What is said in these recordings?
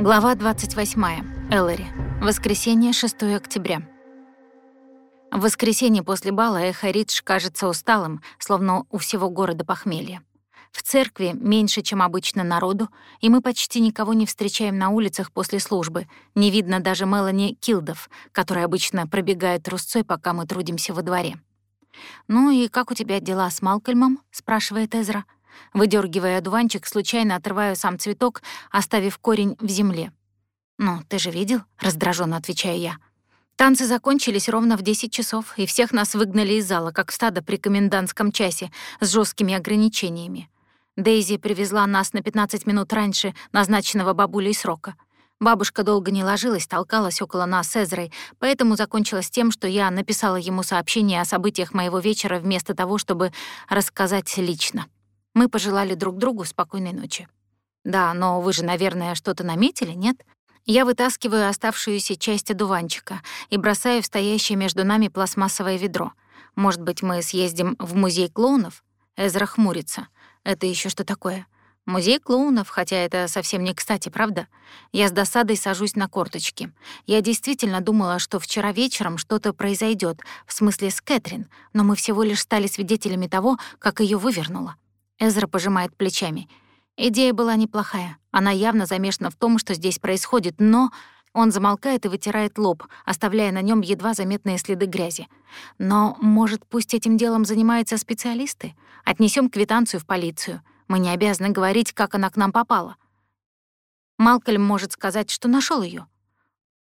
Глава 28. Эллари. Воскресенье, 6 октября. В воскресенье после бала Эхо Ридж кажется усталым, словно у всего города похмелье. В церкви меньше, чем обычно, народу, и мы почти никого не встречаем на улицах после службы. Не видно даже Мелани Килдов, которая обычно пробегает трусцой, пока мы трудимся во дворе. «Ну и как у тебя дела с Малкольмом?» — спрашивает Эзра. Выдергивая одуванчик, случайно отрываю сам цветок, оставив корень в земле. «Ну, ты же видел?» — раздраженно отвечаю я. Танцы закончились ровно в 10 часов, и всех нас выгнали из зала, как стадо при комендантском часе, с жесткими ограничениями. Дейзи привезла нас на 15 минут раньше назначенного бабулей срока. Бабушка долго не ложилась, толкалась около нас с Эзрой, поэтому закончилось тем, что я написала ему сообщение о событиях моего вечера вместо того, чтобы рассказать лично. Мы пожелали друг другу спокойной ночи. Да, но вы же, наверное, что-то наметили, нет? Я вытаскиваю оставшуюся часть одуванчика и бросаю в стоящее между нами пластмассовое ведро. Может быть, мы съездим в музей клоунов? Эзра хмурится. Это еще что такое? Музей клоунов, хотя это совсем не кстати, правда? Я с досадой сажусь на корточки. Я действительно думала, что вчера вечером что-то произойдет, в смысле с Кэтрин, но мы всего лишь стали свидетелями того, как ее вывернуло. Эзра пожимает плечами. Идея была неплохая. Она явно замешана в том, что здесь происходит, но... Он замолкает и вытирает лоб, оставляя на нем едва заметные следы грязи. Но, может, пусть этим делом занимаются специалисты? Отнесем квитанцию в полицию. Мы не обязаны говорить, как она к нам попала. Малкольм может сказать, что нашел ее.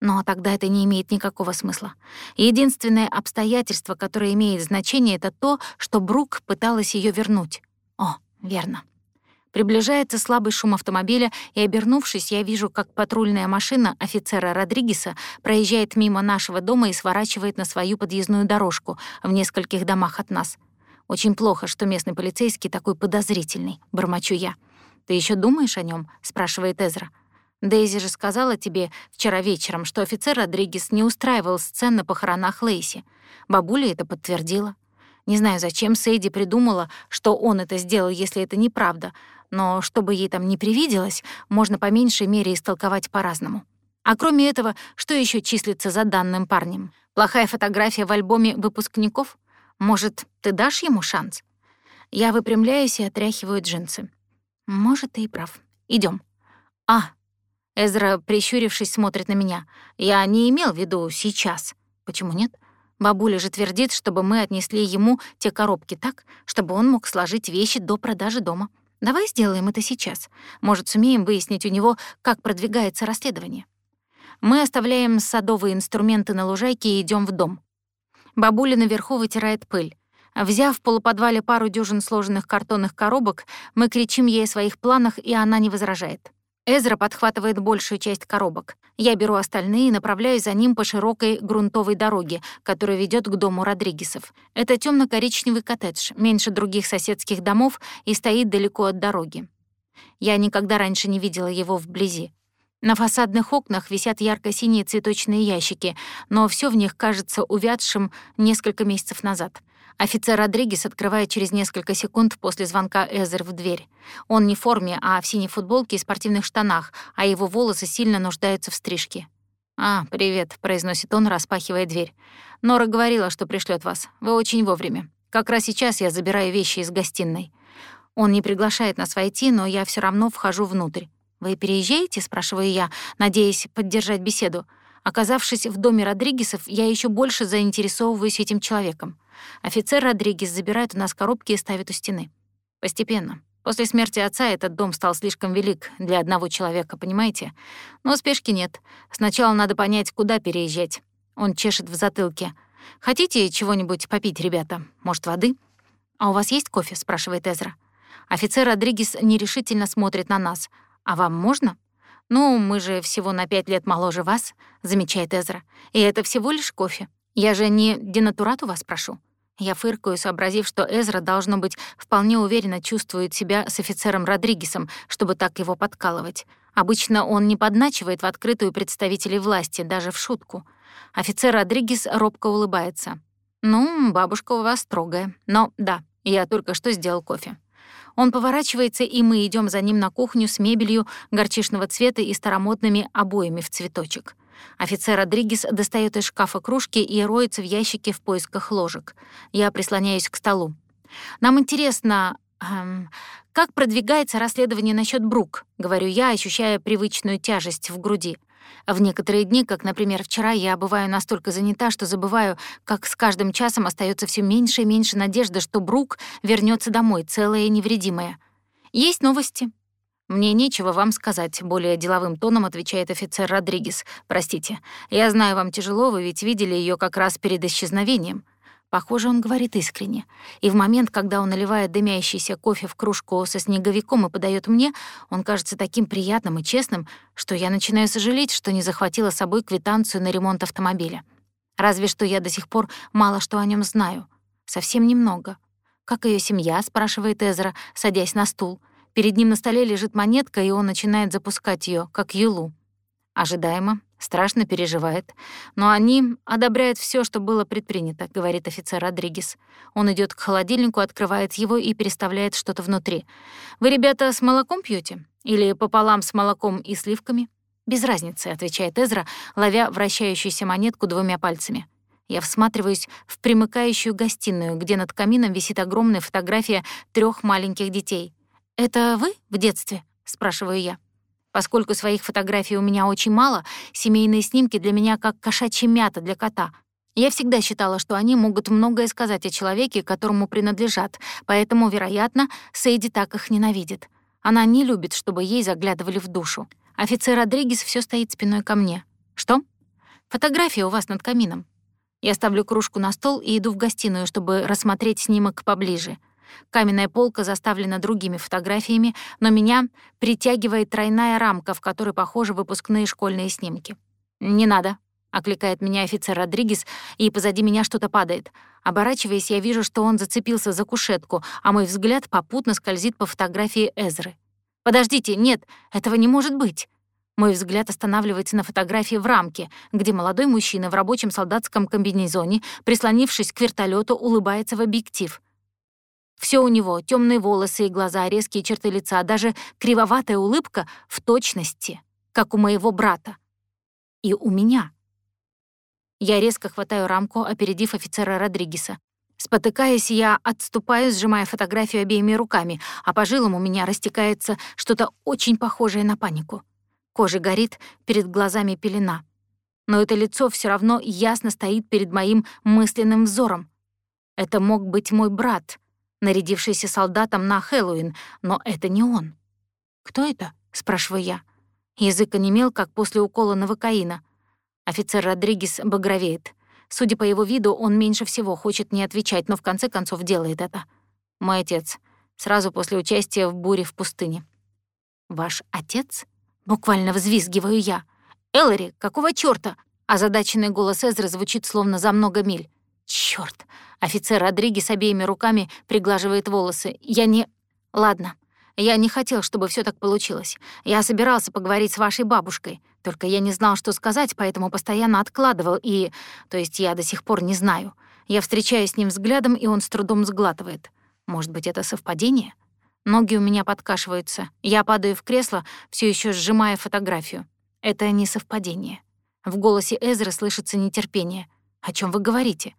Но тогда это не имеет никакого смысла. Единственное обстоятельство, которое имеет значение, это то, что Брук пыталась ее вернуть. Верно. Приближается слабый шум автомобиля, и, обернувшись, я вижу, как патрульная машина офицера Родригеса проезжает мимо нашего дома и сворачивает на свою подъездную дорожку в нескольких домах от нас. Очень плохо, что местный полицейский такой подозрительный, бормочу я. «Ты еще думаешь о нем? спрашивает Эзра. «Дейзи же сказала тебе вчера вечером, что офицер Родригес не устраивал сцен на похоронах Лейси. Бабуля это подтвердила. Не знаю, зачем Сейди придумала, что он это сделал, если это неправда, но чтобы ей там не привиделось, можно по меньшей мере истолковать по-разному. А кроме этого, что еще числится за данным парнем? Плохая фотография в альбоме выпускников? Может, ты дашь ему шанс? Я выпрямляюсь и отряхиваю джинсы. Может, ты и прав. Идем. А, Эзра, прищурившись, смотрит на меня. Я не имел в виду сейчас. Почему нет? Бабуля же твердит, чтобы мы отнесли ему те коробки так, чтобы он мог сложить вещи до продажи дома. Давай сделаем это сейчас. Может, сумеем выяснить у него, как продвигается расследование. Мы оставляем садовые инструменты на лужайке и идем в дом. Бабуля наверху вытирает пыль. Взяв в полуподвале пару дюжин сложенных картонных коробок, мы кричим ей о своих планах, и она не возражает. Эзра подхватывает большую часть коробок. Я беру остальные и направляюсь за ним по широкой грунтовой дороге, которая ведет к дому Родригесов. Это темно коричневый коттедж, меньше других соседских домов и стоит далеко от дороги. Я никогда раньше не видела его вблизи. На фасадных окнах висят ярко-синие цветочные ящики, но все в них кажется увядшим несколько месяцев назад. Офицер Родригес открывает через несколько секунд после звонка Эзер в дверь. Он не в форме, а в синей футболке и спортивных штанах, а его волосы сильно нуждаются в стрижке. «А, привет», — произносит он, распахивая дверь. «Нора говорила, что пришлет вас. Вы очень вовремя. Как раз сейчас я забираю вещи из гостиной». Он не приглашает нас войти, но я все равно вхожу внутрь. «Вы переезжаете?» — спрашиваю я, надеясь поддержать беседу. Оказавшись в доме Родригесов, я еще больше заинтересовываюсь этим человеком. Офицер Родригес забирает у нас коробки и ставит у стены. Постепенно. После смерти отца этот дом стал слишком велик для одного человека, понимаете? Но спешки нет. Сначала надо понять, куда переезжать. Он чешет в затылке. «Хотите чего-нибудь попить, ребята? Может, воды?» «А у вас есть кофе?» — спрашивает Эзра. Офицер Родригес нерешительно смотрит на нас. «А вам можно?» «Ну, мы же всего на пять лет моложе вас», — замечает Эзра. «И это всего лишь кофе. Я же не денатурат у вас прошу». Я фыркаю, сообразив, что Эзра, должно быть, вполне уверенно чувствует себя с офицером Родригесом, чтобы так его подкалывать. Обычно он не подначивает в открытую представителей власти, даже в шутку. Офицер Родригес робко улыбается. «Ну, бабушка у вас строгая. Но да, я только что сделал кофе». Он поворачивается, и мы идем за ним на кухню с мебелью горчичного цвета и старомодными обоями в цветочек. Офицер Родригес достает из шкафа кружки и роется в ящике в поисках ложек. Я прислоняюсь к столу. Нам интересно, эм, как продвигается расследование насчет Брук, говорю я, ощущая привычную тяжесть в груди. В некоторые дни, как, например, вчера, я бываю настолько занята, что забываю, как с каждым часом остается все меньше и меньше надежды, что Брук вернется домой, целая и невредимая. Есть новости. «Мне нечего вам сказать», — более деловым тоном отвечает офицер Родригес. «Простите. Я знаю, вам тяжело, вы ведь видели ее как раз перед исчезновением». Похоже, он говорит искренне. И в момент, когда он наливает дымящийся кофе в кружку со снеговиком и подает мне, он кажется таким приятным и честным, что я начинаю сожалеть, что не захватила с собой квитанцию на ремонт автомобиля. Разве что я до сих пор мало что о нем знаю. Совсем немного. «Как ее семья?» — спрашивает Эзра, садясь на стул. Перед ним на столе лежит монетка, и он начинает запускать ее, как юлу. Ожидаемо, страшно переживает. Но они одобряют все, что было предпринято, говорит офицер Родригес. Он идет к холодильнику, открывает его и переставляет что-то внутри. Вы, ребята, с молоком пьете? Или пополам с молоком и сливками? Без разницы, отвечает Эзра, ловя вращающуюся монетку двумя пальцами. Я всматриваюсь в примыкающую гостиную, где над камином висит огромная фотография трех маленьких детей. «Это вы в детстве?» — спрашиваю я. Поскольку своих фотографий у меня очень мало, семейные снимки для меня как кошачья мята для кота. Я всегда считала, что они могут многое сказать о человеке, которому принадлежат, поэтому, вероятно, Сейди так их ненавидит. Она не любит, чтобы ей заглядывали в душу. Офицер Родригес все стоит спиной ко мне. «Что?» «Фотография у вас над камином». Я ставлю кружку на стол и иду в гостиную, чтобы рассмотреть снимок поближе — Каменная полка заставлена другими фотографиями, но меня притягивает тройная рамка, в которой похожи выпускные школьные снимки. «Не надо», — окликает меня офицер Родригес, и позади меня что-то падает. Оборачиваясь, я вижу, что он зацепился за кушетку, а мой взгляд попутно скользит по фотографии Эзры. «Подождите, нет, этого не может быть!» Мой взгляд останавливается на фотографии в рамке, где молодой мужчина в рабочем солдатском комбинезоне, прислонившись к вертолету, улыбается в объектив. Все у него — темные волосы и глаза, резкие черты лица, даже кривоватая улыбка в точности, как у моего брата. И у меня. Я резко хватаю рамку, опередив офицера Родригеса. Спотыкаясь, я отступаю, сжимая фотографию обеими руками, а по жилам у меня растекается что-то очень похожее на панику. Кожа горит, перед глазами пелена. Но это лицо все равно ясно стоит перед моим мысленным взором. Это мог быть мой брат — нарядившийся солдатом на Хэллоуин, но это не он. «Кто это?» — спрашиваю я. Язык онемел, как после укола новокаина. Офицер Родригес багровеет. Судя по его виду, он меньше всего хочет не отвечать, но в конце концов делает это. Мой отец. Сразу после участия в буре в пустыне. «Ваш отец?» — буквально взвизгиваю я. «Эллари, какого чёрта?» Озадаченный голос Эзры звучит словно за много миль. «Чёрт!» Офицер Родригес обеими руками приглаживает волосы. «Я не...» «Ладно. Я не хотел, чтобы все так получилось. Я собирался поговорить с вашей бабушкой. Только я не знал, что сказать, поэтому постоянно откладывал и... То есть я до сих пор не знаю. Я встречаюсь с ним взглядом, и он с трудом сглатывает. Может быть, это совпадение? Ноги у меня подкашиваются. Я падаю в кресло, все еще сжимая фотографию. Это не совпадение. В голосе Эзры слышится нетерпение. «О чем вы говорите?»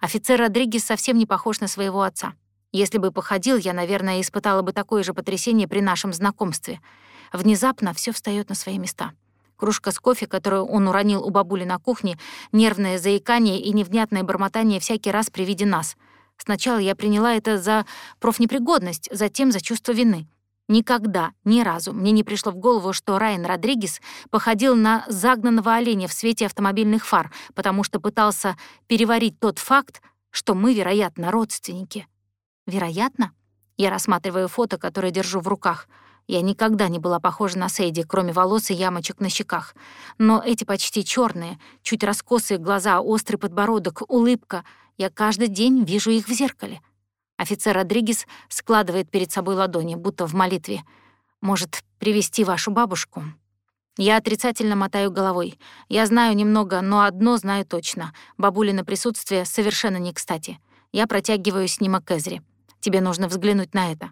Офицер Родригес совсем не похож на своего отца. Если бы походил, я, наверное, испытала бы такое же потрясение при нашем знакомстве. Внезапно все встает на свои места. Кружка с кофе, которую он уронил у бабули на кухне, нервное заикание и невнятное бормотание всякий раз при виде нас. Сначала я приняла это за профнепригодность, затем за чувство вины — Никогда, ни разу мне не пришло в голову, что Райан Родригес походил на загнанного оленя в свете автомобильных фар, потому что пытался переварить тот факт, что мы, вероятно, родственники. Вероятно? Я рассматриваю фото, которое держу в руках. Я никогда не была похожа на Сейди, кроме волос и ямочек на щеках. Но эти почти черные, чуть раскосые глаза, острый подбородок, улыбка — я каждый день вижу их в зеркале — Офицер Родригес складывает перед собой ладони, будто в молитве. «Может, привести вашу бабушку?» Я отрицательно мотаю головой. Я знаю немного, но одно знаю точно. Бабулина присутствие совершенно не кстати. Я протягиваю снимок Эзри. Тебе нужно взглянуть на это.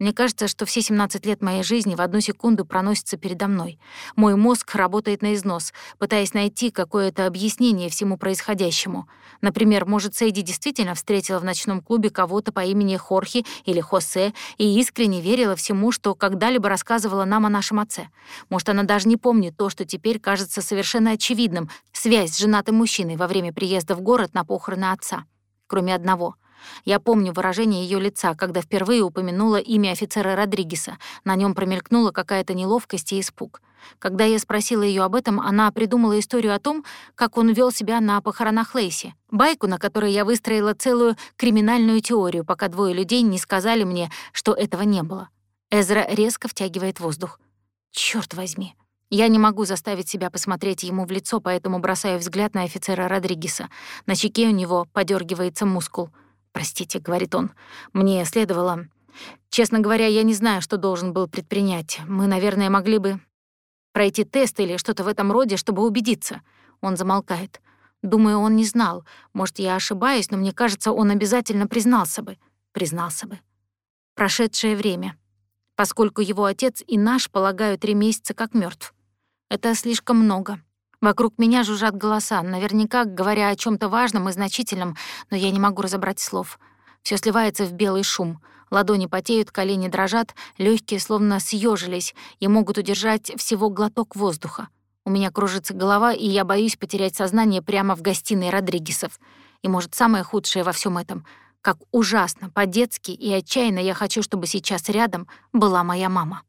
Мне кажется, что все 17 лет моей жизни в одну секунду проносятся передо мной. Мой мозг работает на износ, пытаясь найти какое-то объяснение всему происходящему. Например, может, Сейди действительно встретила в ночном клубе кого-то по имени Хорхи или Хосе и искренне верила всему, что когда-либо рассказывала нам о нашем отце. Может, она даже не помнит то, что теперь кажется совершенно очевидным — связь с женатым мужчиной во время приезда в город на похороны отца. Кроме одного — я помню выражение ее лица, когда впервые упомянула имя офицера Родригеса. На нем промелькнула какая-то неловкость и испуг. Когда я спросила ее об этом, она придумала историю о том, как он вел себя на похоронах Лейси. Байку, на которой я выстроила целую криминальную теорию, пока двое людей не сказали мне, что этого не было. Эзра резко втягивает воздух. Черт возьми. Я не могу заставить себя посмотреть ему в лицо, поэтому бросаю взгляд на офицера Родригеса. На щеке у него подергивается мускул. «Простите», — говорит он, — «мне следовало...» «Честно говоря, я не знаю, что должен был предпринять. Мы, наверное, могли бы пройти тест или что-то в этом роде, чтобы убедиться». Он замолкает. Думаю, он не знал. Может, я ошибаюсь, но мне кажется, он обязательно признался бы. Признался бы. Прошедшее время. Поскольку его отец и наш полагаю три месяца как мертв. Это слишком много. Вокруг меня жужжат голоса, наверняка говоря о чем то важном и значительном, но я не могу разобрать слов. Все сливается в белый шум. Ладони потеют, колени дрожат, легкие словно съежились и могут удержать всего глоток воздуха. У меня кружится голова, и я боюсь потерять сознание прямо в гостиной Родригесов. И, может, самое худшее во всем этом — как ужасно, по-детски и отчаянно я хочу, чтобы сейчас рядом была моя мама.